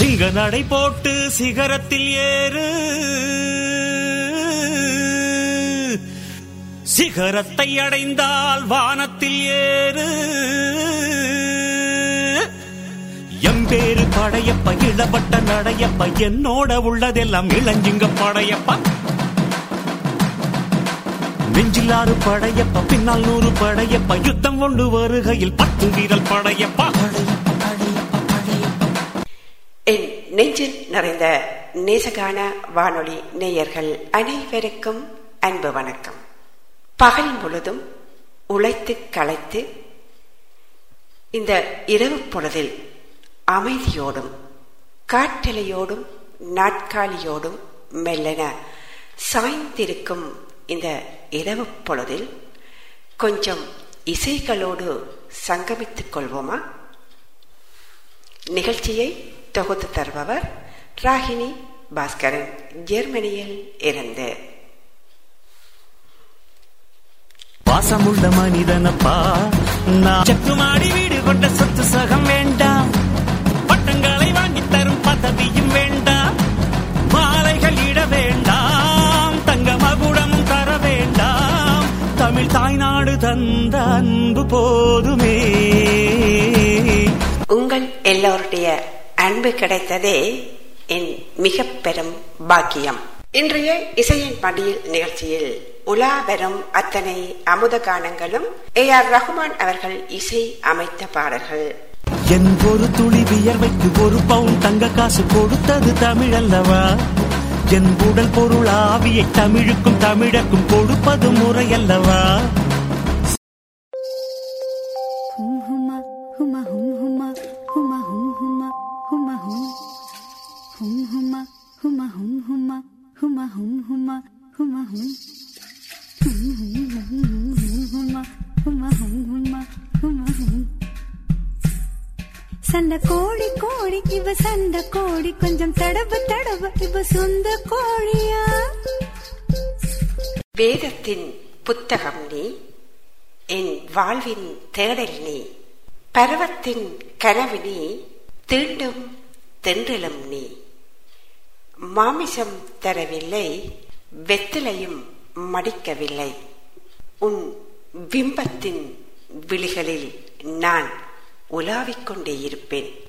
சிங்க நடை போட்டு சிகரத்தில் ஏறு. சிகரத்தை அடைந்தால் வானத்தில் ஏறு. எம்பேரு படையப்ப இளவட்ட நடையப்ப என்னோட உள்ளதெல்லாம் இளஞ்சிங்க படையப்பா. நெஞ்சிலாறு படையப்ப பின்னால் நூறு படையப்ப யுத்தம் கொண்டு வருகையில் பத்து வீரல் படையப்பா. என் நெஞ்சில் நிறைந்த நேசகான வானொலி நேயர்கள் அனைவருக்கும் அன்பு வணக்கம். பகல் முழுதும் உழைத்து களைத்து இந்த இரவு பொழுதில் அமைதியோடும் காற்றலையோடும் நாட்காலியோடும் மெல்லன சாய்ந்திருக்கும் இந்த இரவு பொழுதில் கொஞ்சம் இசைகளோடு சங்கமித்துக் கொள்வோமா? நிகழ்ச்சியை தொகுத்து தருபவர் ராகினி பாஸ்கரன் ஜெர்மனியில் இருந்து. பாசமுள்ள மனிதனப்பா நான் செக்குமாடி வீடு கொண்ட சொத்து சகம் வேண்டாம் பட்டங்களை வாங்கி தரும் பதவியும் வேண்டாம் மாலைகள் இட வேண்டாம் தங்க மகுடமும் தர வேண்டாம். தமிழ் தாய்நாடு தந்த அன்பு போதுமே. உங்கள் எல்லோருடைய அன்பு கிடைத்ததே என் மிக பெரும் பாக்கியம். இன்றைய இசையின் பணியில் நிகழ்ச்சியில் உலா வரும் அத்தனை அமுத கானங்களும் ஏ ஆர் ரஹ்மான் அவர்கள் இசை அமைத்த பாடல்கள். என் ஒரு துளி வியர்வைக்கு ஒரு பவுன் தங்க காசு கொடுத்தது தமிழ் அல்லவா என் உடல் பொருள் ஆவியை தமிழுக்கும் தமிழக்கும் கொடுப்பது முறை அல்லவா சண்ட கோழி கோழி இவ சண்ட கோழி. கொஞ்சம் தடவு தடவு இவ சொந்த கோழியா? வேதத்தின் புத்தகம் நீ என் வாழ்வின் தேடல் நீ பருவத்தின் கனவு நீ தீண்டும் தென்றலும் நீ. மாமிசம் தரவில்லை வெத்திலையும் மடிக்கவில்லை. உன் பிம்பத்தின் விழிகளில் நான் உலாவிக் கொண்டே இருப்பேன்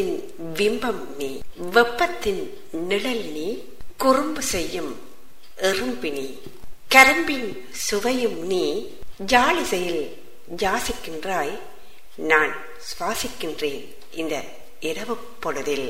ஒளியின் பிம்பம் நீ வெப்பத்தின் நிழல் நீ குறும்பு செய்யும் எறும்பினி கரும்பின் சுவையும் நீ ஜாலிசையில் ஜாசிக்கின்றாய் நான் சுவாசிக்கின்றேன் இந்த இரவு பொழுதில்.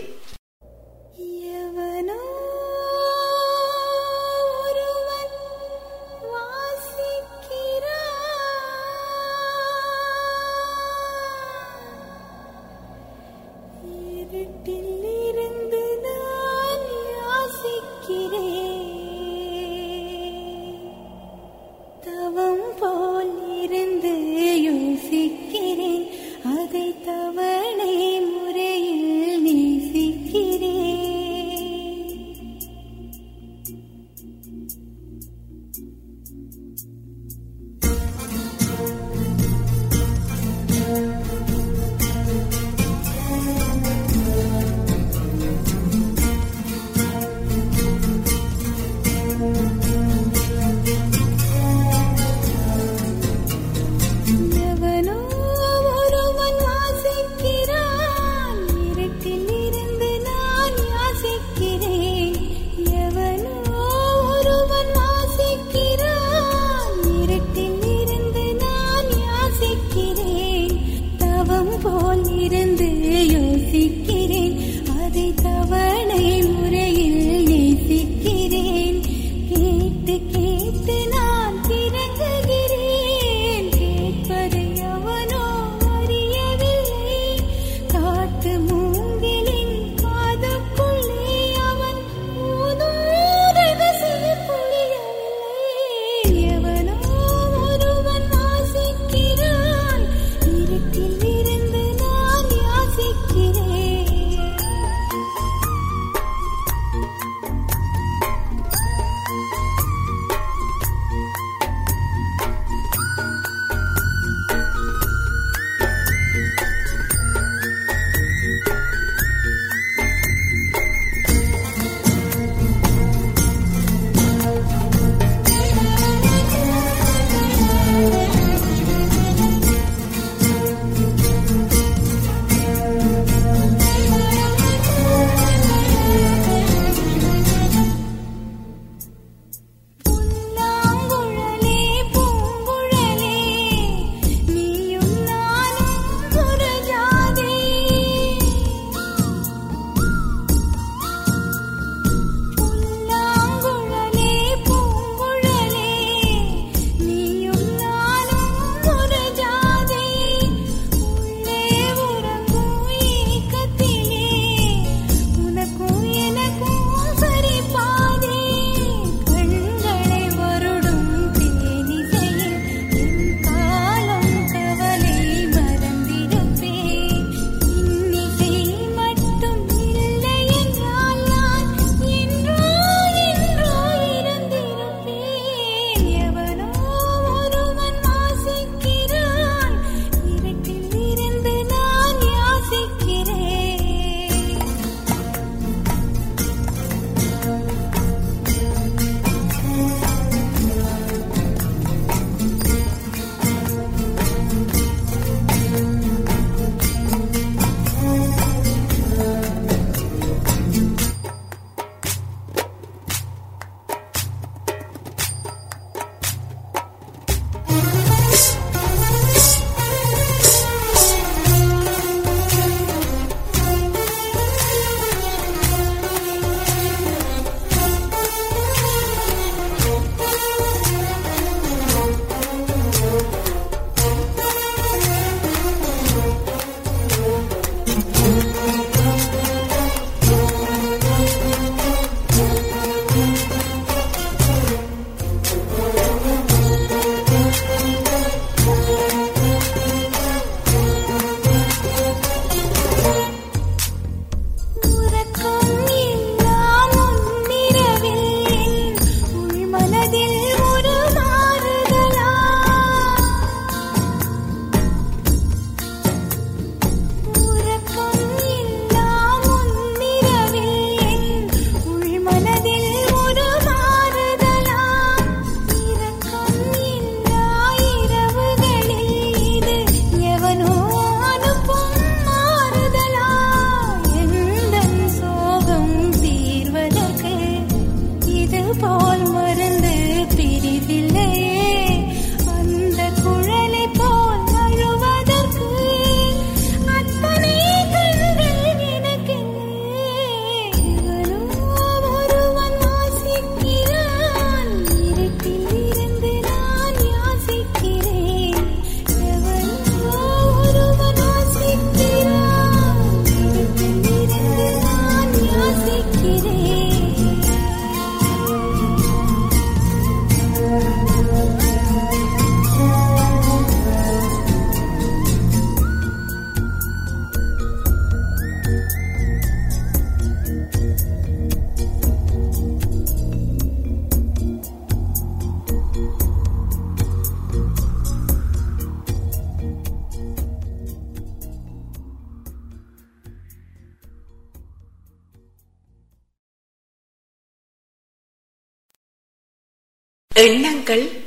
எண்ணங்கள்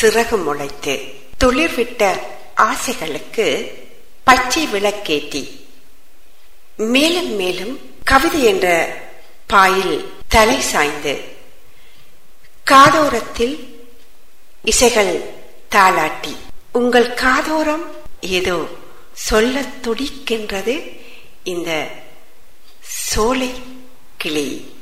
சிறகு முளைத்து துளிர்விட்ட ஆசைகளுக்கு பச்சை விளக்கேட்டி மேலும் மேலும் கவிதை என்ற பாயில் தலை சாய்ந்து காதோரத்தில் இசைகள் தாளாட்டி. உங்கள் காதோரம் ஏதோ சொல்ல துடிக்கின்றது இந்த சோலை கிளி.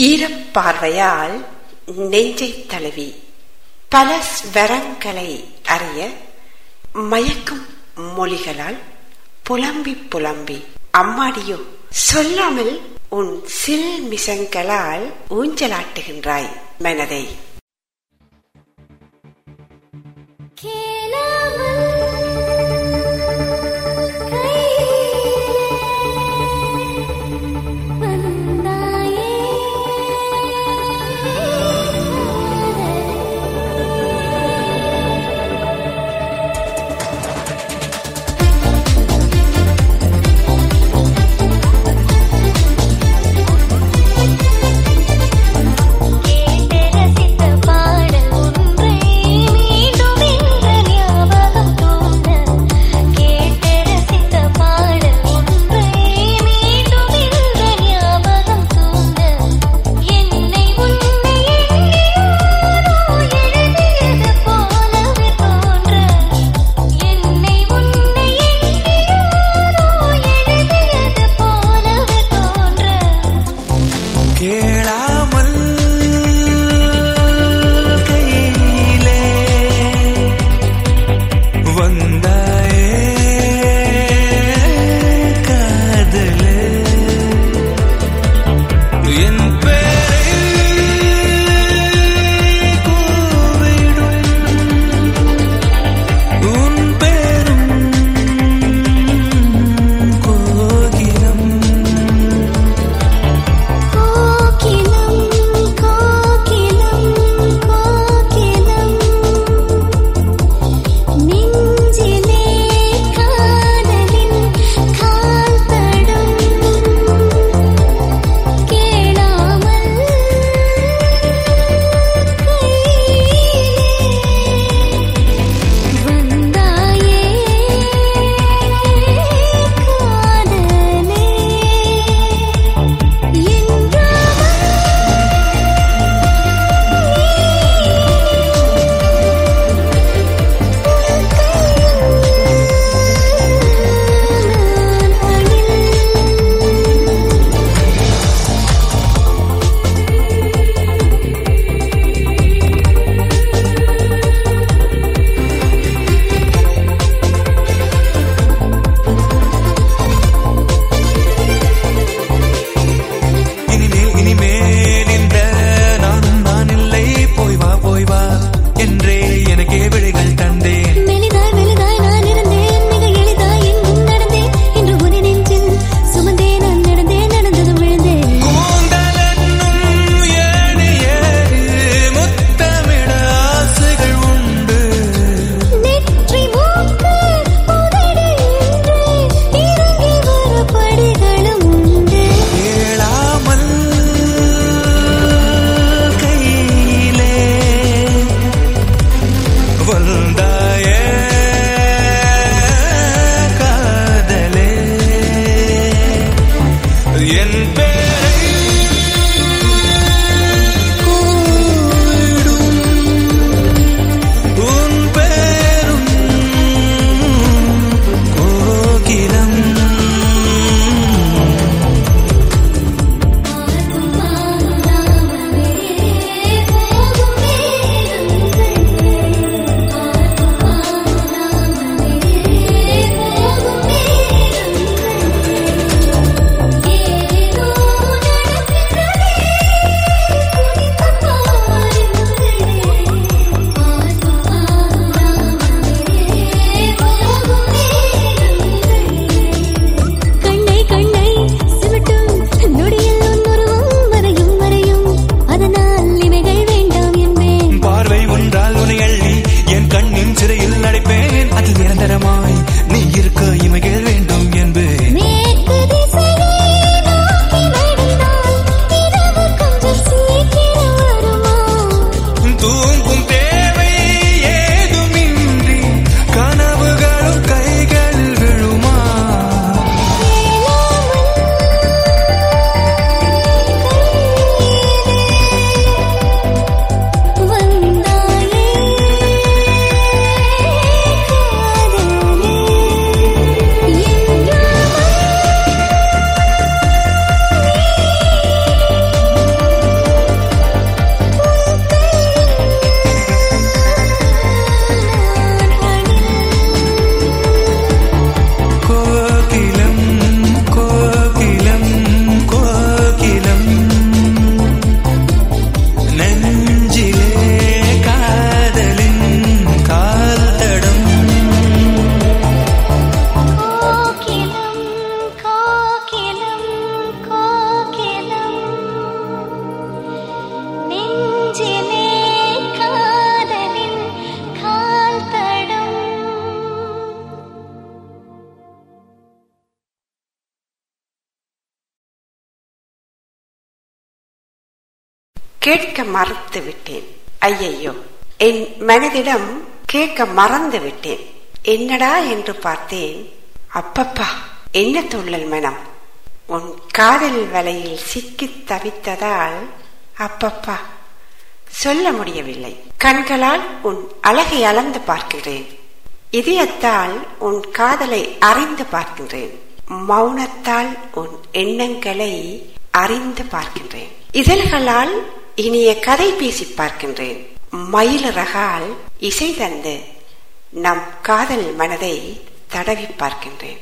ஈரப்பார்வையால் நெஞ்சை தழுவி பல ஸ்வரங்களை அறிய மயக்கும் மொழிகளால் புலம்பி புலம்பி அம்மாடியோ சொல்லாமல் உன் சில் மிசங்களால் ஊஞ்சலாட்டுகின்றாய் மனதை. கே கேட்க மறுத்து விட்டேன் ஐயையோ. என் மனதிடம் கேட்க மறந்து விட்டேன் என்னடா என்று பார்த்தேன். அப்பப்பா என்ன துள்ளல் மனம்? உன் காதல் வலையில் சிக்கி தவித்ததால் அப்பப்பா. சொல்ல முடியவில்லை. கண்களால் உன் அழகை அளந்து பார்க்கிறேன். இதயத்தால் உன் காதலை அறிந்து பார்க்கின்றேன் மௌனத்தால் உன் எண்ணங்களை அறிந்து பார்க்கின்றேன் இதழ்களால் இனிய கதை பேசி பார்க்கின்றேன். மயில் ரகால் இசை தந்து நம் காதல் மனதை தடவி பார்க்கின்றேன்.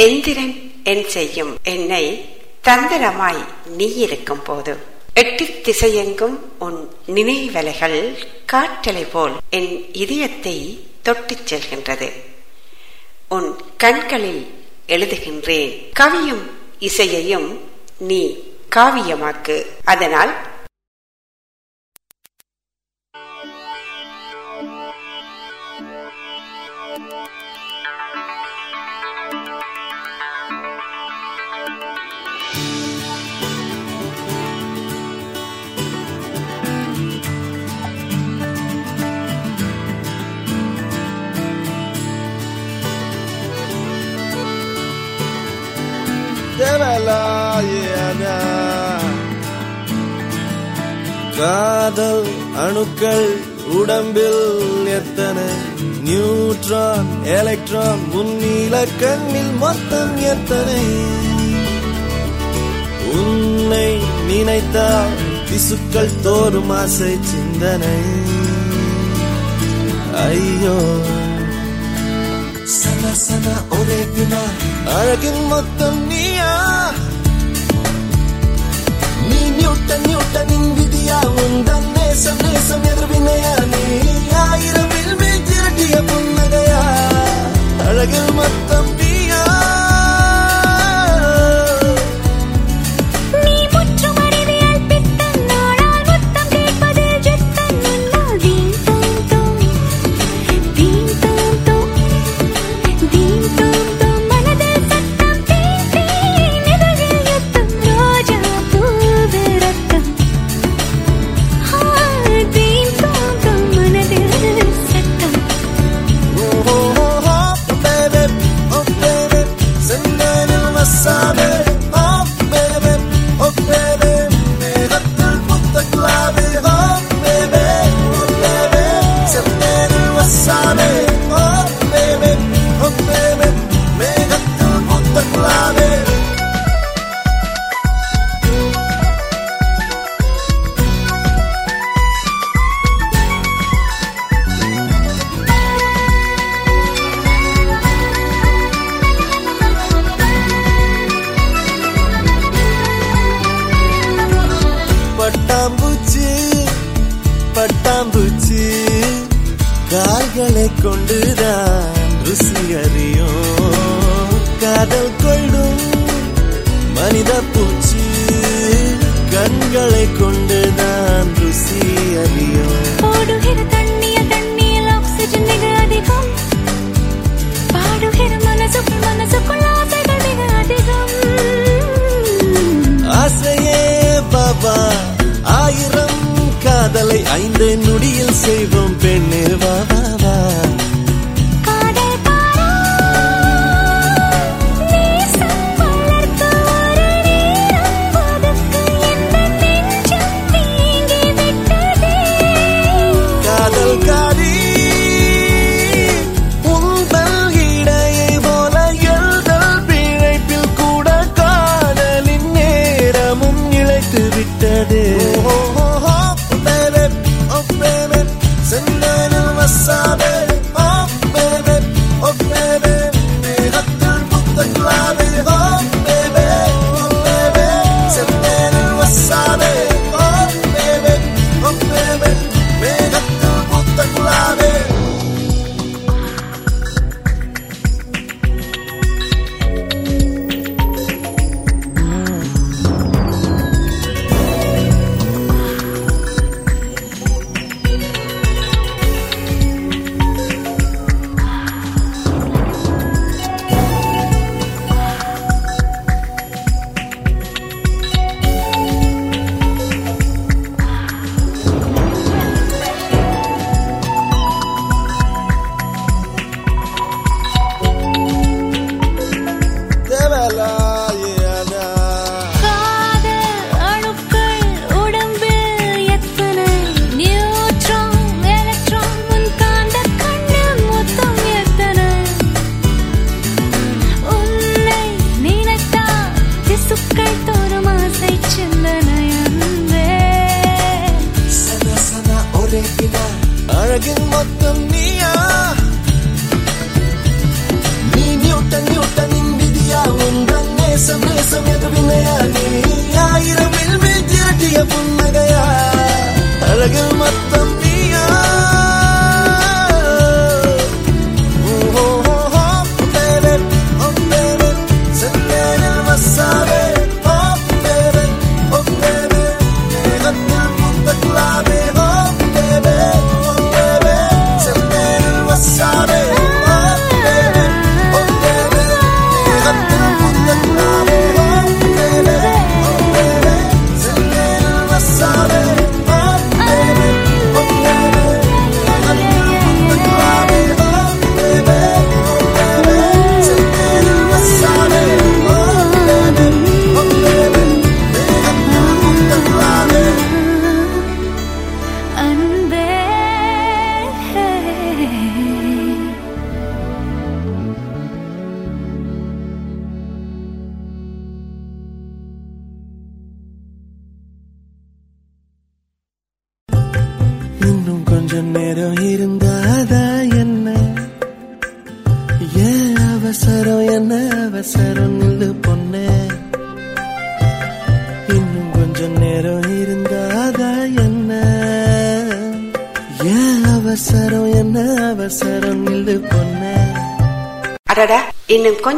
எந்திரன் என் செய்யும் என்னை தந்திரமாய் நீ இருக்கும் போது எட்டு திசையெங்கும் உன் நினைவலைகள் காற்றலை போல் என் இதயத்தை தொட்டுச் செல்கின்றது. உன் கண்களில் எழுதுகின்றேன். கவியும் இசையையும் நீ காவியமாக்கு. அதனால் காதல் அணுக்கள் உடம்பில் எத்தனை? நியூட்ரான் எலக்ட்ரான் முன்னில கண்ணில் மொத்தம் எத்தனை? உன்னை நினைத்தால் திசுக்கள் தோறும் ஆசை சிந்தனை. ஐயோ. சன சன ஒரே வினா. அழகின் மொத்தம் நீயா? நியூட்டன் நியூட்டனின் விதியா உந்தன் நேசம் நேசம் எதிர்வினையா? நீ ஆயிரம் வில்மேல் திரட்டிய புன்னகையா? அழகில் மொத்தம் கொண்டுதான் ருசி அறியும். காதல் கொள்ளும் மனித பூச்சி கண்களை கொண்டுதான் ருசி அறியும். ஓடுகிற தண்ணியில் தண்ணியில் ஆக்சிஜன் மிக அதிகம். பாடுகிற மனசுக்குள் மனசுக்குள் ஆசைகள் மிக அதிகம். ஆசையே பாபா ஆயிரம் காதலை ஐந்து நொடியில் செய்வோம் பெண்ணே வா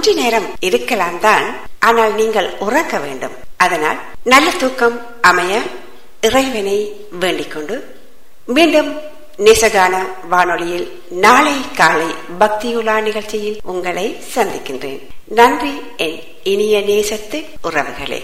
கொஞ்ச நேரம் இருக்கலாம் தான் ஆனால் நீங்கள் உறக்க வேண்டும். அதனால் நல்ல தூக்கம் அமைய இறைவனை வேண்டிக் கொண்டு மீண்டும் நேசகான வானொலியில் நாளை காலை பக்தியுலா நிகழ்ச்சியில் உங்களை சந்திக்கின்றேன். நன்றி என் இனிய நேசத்து உறவுகளே.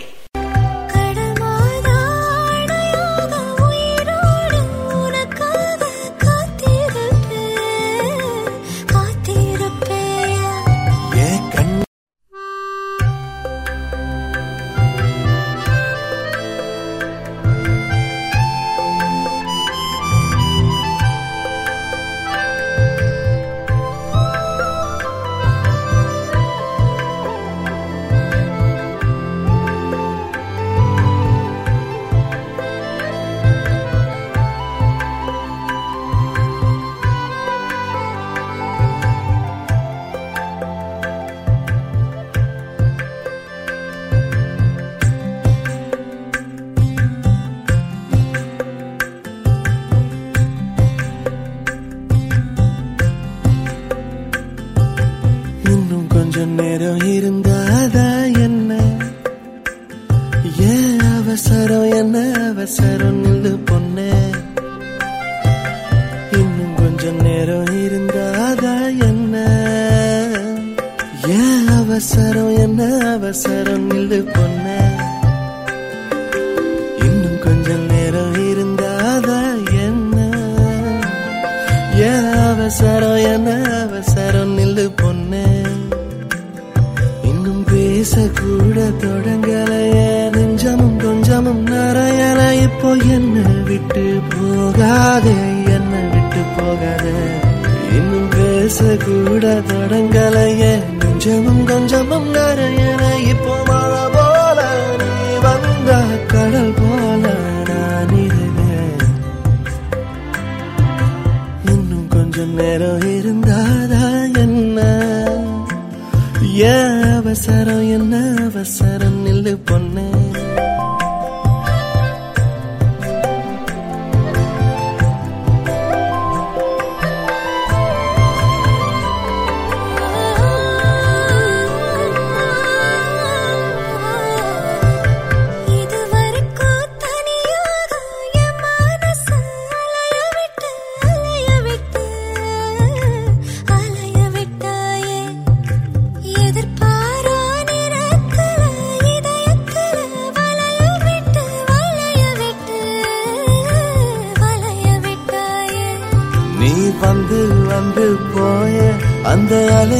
அவசரம் என அவசரம் நில்லு பொண்ணு. இன்னும் பேசக்கூட தொடங்கலைய. நெஞ்சமும் கொஞ்சமும் நிறையல. இப்போ என்ன விட்டு போகாதே என்ன விட்டு போகாதே. இன்னும் பேசக்கூட தொடங்கலைய. நெஞ்சமும் கொஞ்சமும் நிறையல. இப்போ நேரம் இருந்தாதா என்ன? ஏன் அவசரம் என்ன அவசரம்?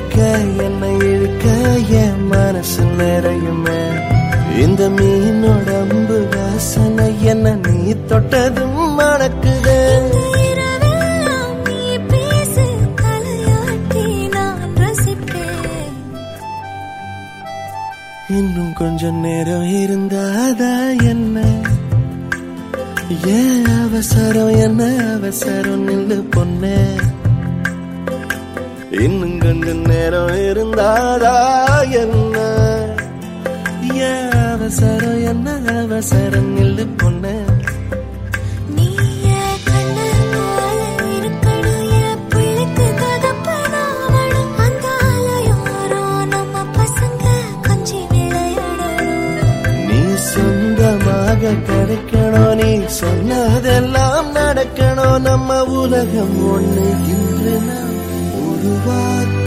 இழுக்க என்னை இழுக்க என் மனசு நிறையுமே. இந்த மீனோட அம்பு வாசனை என்ன நீ தொட்டதும் மணக்குது. இன்னும் கொஞ்சம் நேரம் இருந்தாதா என்ன? ஏன் அவசரம் என்ன அவசரம் நின்று பொண்ணு. இன்னும் கண்ணு போல இருக்கணும் என் பிள்ளைக்கு தகப்பனாவணும் அந்த ஆலயோரோ நம்ம பசங்க கொஞ்சி விளையாடணும். நீ சொந்தமாக கிடைக்கணும் நீ சொன்னதெல்லாம் நடக்கணும். நம்ம உலகம் ஒண்ணு இன்று நாம் உருவாக்கணும்